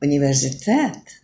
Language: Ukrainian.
університет